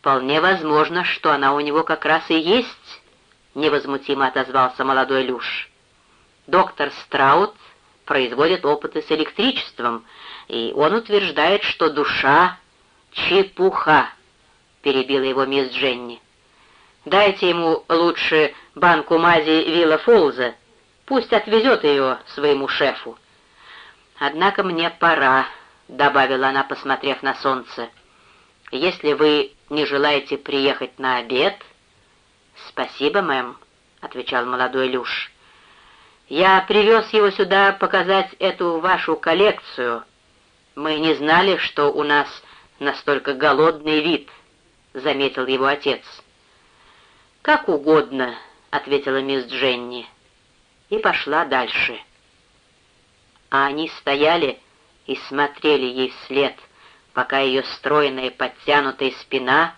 «Вполне возможно, что она у него как раз и есть», — невозмутимо отозвался молодой Люш. «Доктор Страут производит опыты с электричеством, и он утверждает, что душа — чепуха», — перебила его мисс Дженни. «Дайте ему лучше банку мази Вилла Фолза, пусть отвезет ее своему шефу». «Однако мне пора», — добавила она, посмотрев на солнце. «Если вы не желаете приехать на обед?» «Спасибо, мэм», — отвечал молодой Люш. «Я привез его сюда показать эту вашу коллекцию. Мы не знали, что у нас настолько голодный вид», — заметил его отец. «Как угодно», — ответила мисс Дженни, и пошла дальше. А они стояли и смотрели ей вслед, пока ее стройная подтянутая спина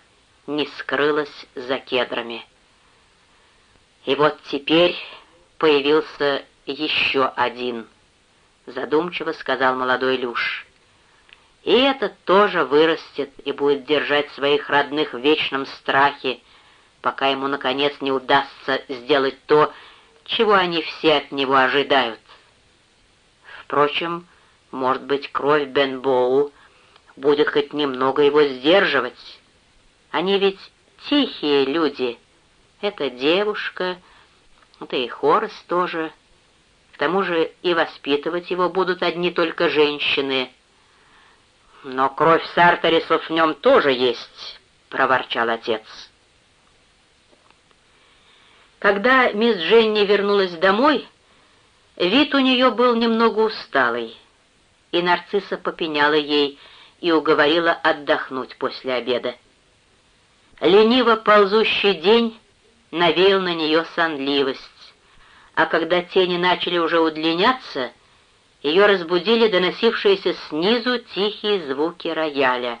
не скрылась за кедрами. И вот теперь появился еще один, задумчиво сказал молодой Люш. И этот тоже вырастет и будет держать своих родных в вечном страхе, пока ему, наконец, не удастся сделать то, чего они все от него ожидают. Впрочем, может быть, кровь Бен Боу будет хоть немного его сдерживать. Они ведь тихие люди. Это девушка, это и Хорос тоже. К тому же и воспитывать его будут одни только женщины — «Но кровь Сарторисов в нем тоже есть», — проворчал отец. Когда мисс Дженни вернулась домой, вид у нее был немного усталый, и нарцисса попеняла ей и уговорила отдохнуть после обеда. Лениво ползущий день навеял на нее сонливость, а когда тени начали уже удлиняться — ее разбудили доносившиеся снизу тихие звуки рояля.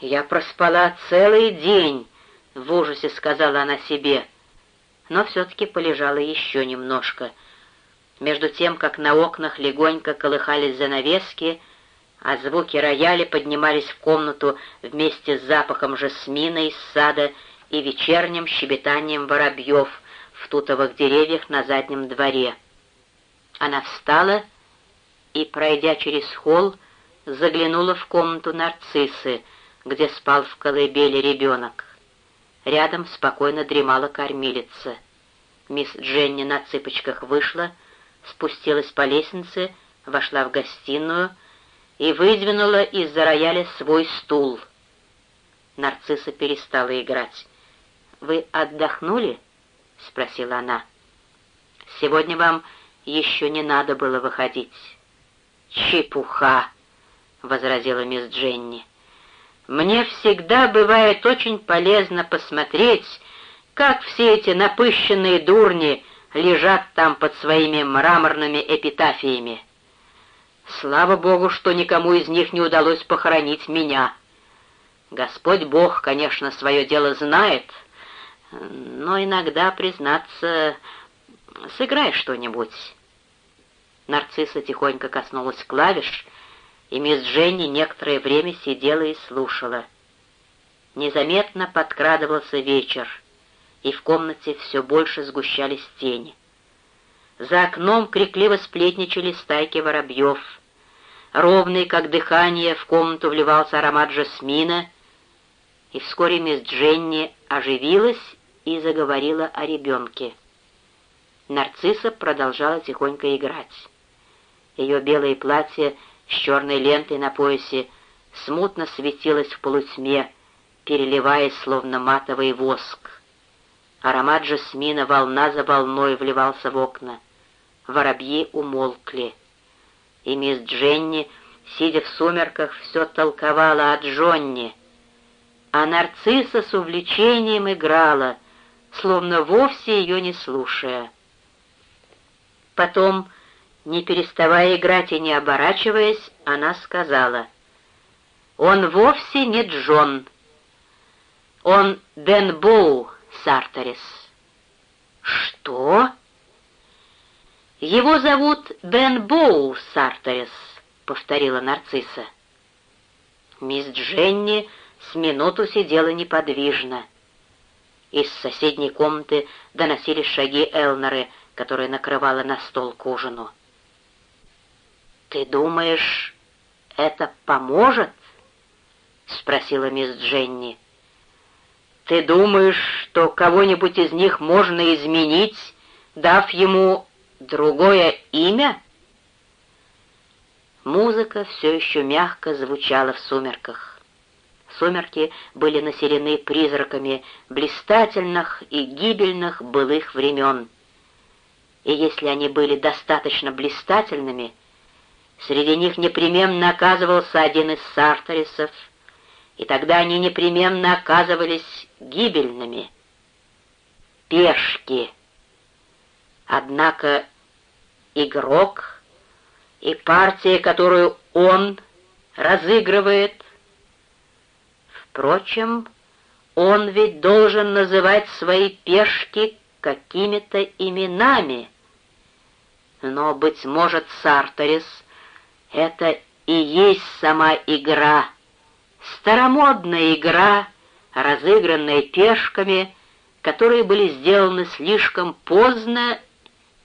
«Я проспала целый день», — в ужасе сказала она себе, но все-таки полежала еще немножко. Между тем, как на окнах легонько колыхались занавески, а звуки рояля поднимались в комнату вместе с запахом жасмина из сада и вечерним щебетанием воробьев в тутовых деревьях на заднем дворе. Она встала и, пройдя через холл, заглянула в комнату нарциссы, где спал в колыбели ребенок. Рядом спокойно дремала кормилица. Мисс Дженни на цыпочках вышла, спустилась по лестнице, вошла в гостиную и выдвинула из-за рояля свой стул. Нарцисса перестала играть. «Вы отдохнули?» — спросила она. «Сегодня вам еще не надо было выходить». «Чепуха!» — возразила мисс Дженни. «Мне всегда бывает очень полезно посмотреть, как все эти напыщенные дурни лежат там под своими мраморными эпитафиями. Слава Богу, что никому из них не удалось похоронить меня. Господь Бог, конечно, свое дело знает, но иногда, признаться, сыграй что-нибудь». Нарцисса тихонько коснулась клавиш, и мисс Дженни некоторое время сидела и слушала. Незаметно подкрадывался вечер, и в комнате все больше сгущались тени. За окном крикливо сплетничали стайки воробьев. Ровный, как дыхание, в комнату вливался аромат жасмина, и вскоре мисс Дженни оживилась и заговорила о ребенке. Нарцисса продолжала тихонько играть. Ее белое платье с черной лентой на поясе смутно светилось в полутьме, переливаясь, словно матовый воск. Аромат жасмина волна за волной вливался в окна. Воробьи умолкли. И мисс Дженни, сидя в сумерках, все толковала о Джонни. А нарцисса с увлечением играла, словно вовсе ее не слушая. Потом не переставая играть и не оборачиваясь, она сказала, «Он вовсе не Джон. Он Дэн Боу Сарторис». «Что?» «Его зовут Дэн Боу Сарторис», — повторила нарцисса. Мисс Дженни с минуту сидела неподвижно. Из соседней комнаты доносились шаги Элнеры, которая накрывала на стол к ужину. «Ты думаешь, это поможет?» — спросила мисс Дженни. «Ты думаешь, что кого-нибудь из них можно изменить, дав ему другое имя?» Музыка все еще мягко звучала в сумерках. Сумерки были населены призраками блистательных и гибельных былых времен. И если они были достаточно блистательными, среди них непременно оказывался один из сарторисов, и тогда они непременно оказывались гибельными. Пешки. Однако игрок и партия, которую он разыгрывает. Впрочем, он ведь должен называть свои пешки какими-то именами. Но, быть может, Сарторис — это и есть сама игра, старомодная игра, разыгранная пешками, которые были сделаны слишком поздно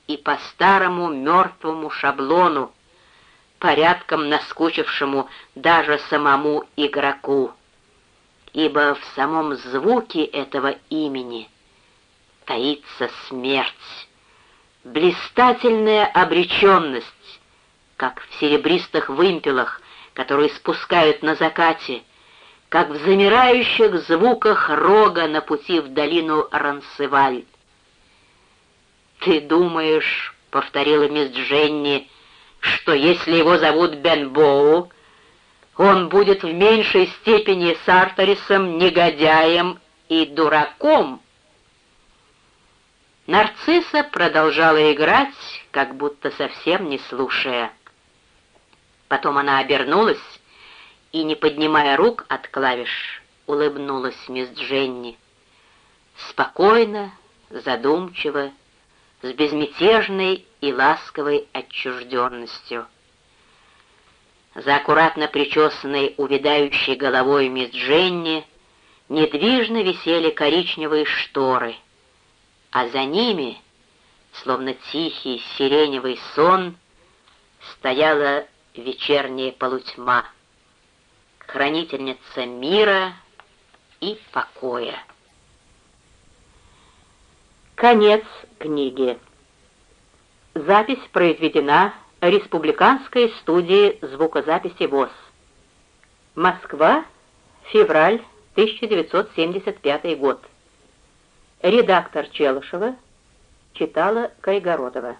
и по старому мертвому шаблону, порядком наскучившему даже самому игроку, ибо в самом звуке этого имени таится смерть, блистательная обреченность, как в серебристых вымпелах, которые спускают на закате, как в замирающих звуках рога на пути в долину Рансеваль. «Ты думаешь, — повторила мисс Дженни, — что если его зовут Бен Боу, он будет в меньшей степени Сарторисом, негодяем и дураком. Нарцисса продолжала играть, как будто совсем не слушая. Потом она обернулась и, не поднимая рук от клавиш, улыбнулась мисс Дженни. Спокойно, задумчиво, с безмятежной и ласковой отчужденностью. За аккуратно причесанной увядающей головой мисс Дженни недвижно висели коричневые шторы, а за ними, словно тихий сиреневый сон, стояла вечерняя полутьма, хранительница мира и покоя. Конец книги. Запись произведена Республиканской студией звукозаписи ВОЗ. Москва, февраль 1975 год. Редактор Челышева читала Кайгородова.